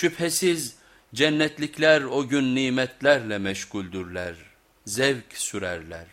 Şüphesiz cennetlikler o gün nimetlerle meşguldürler, zevk sürerler.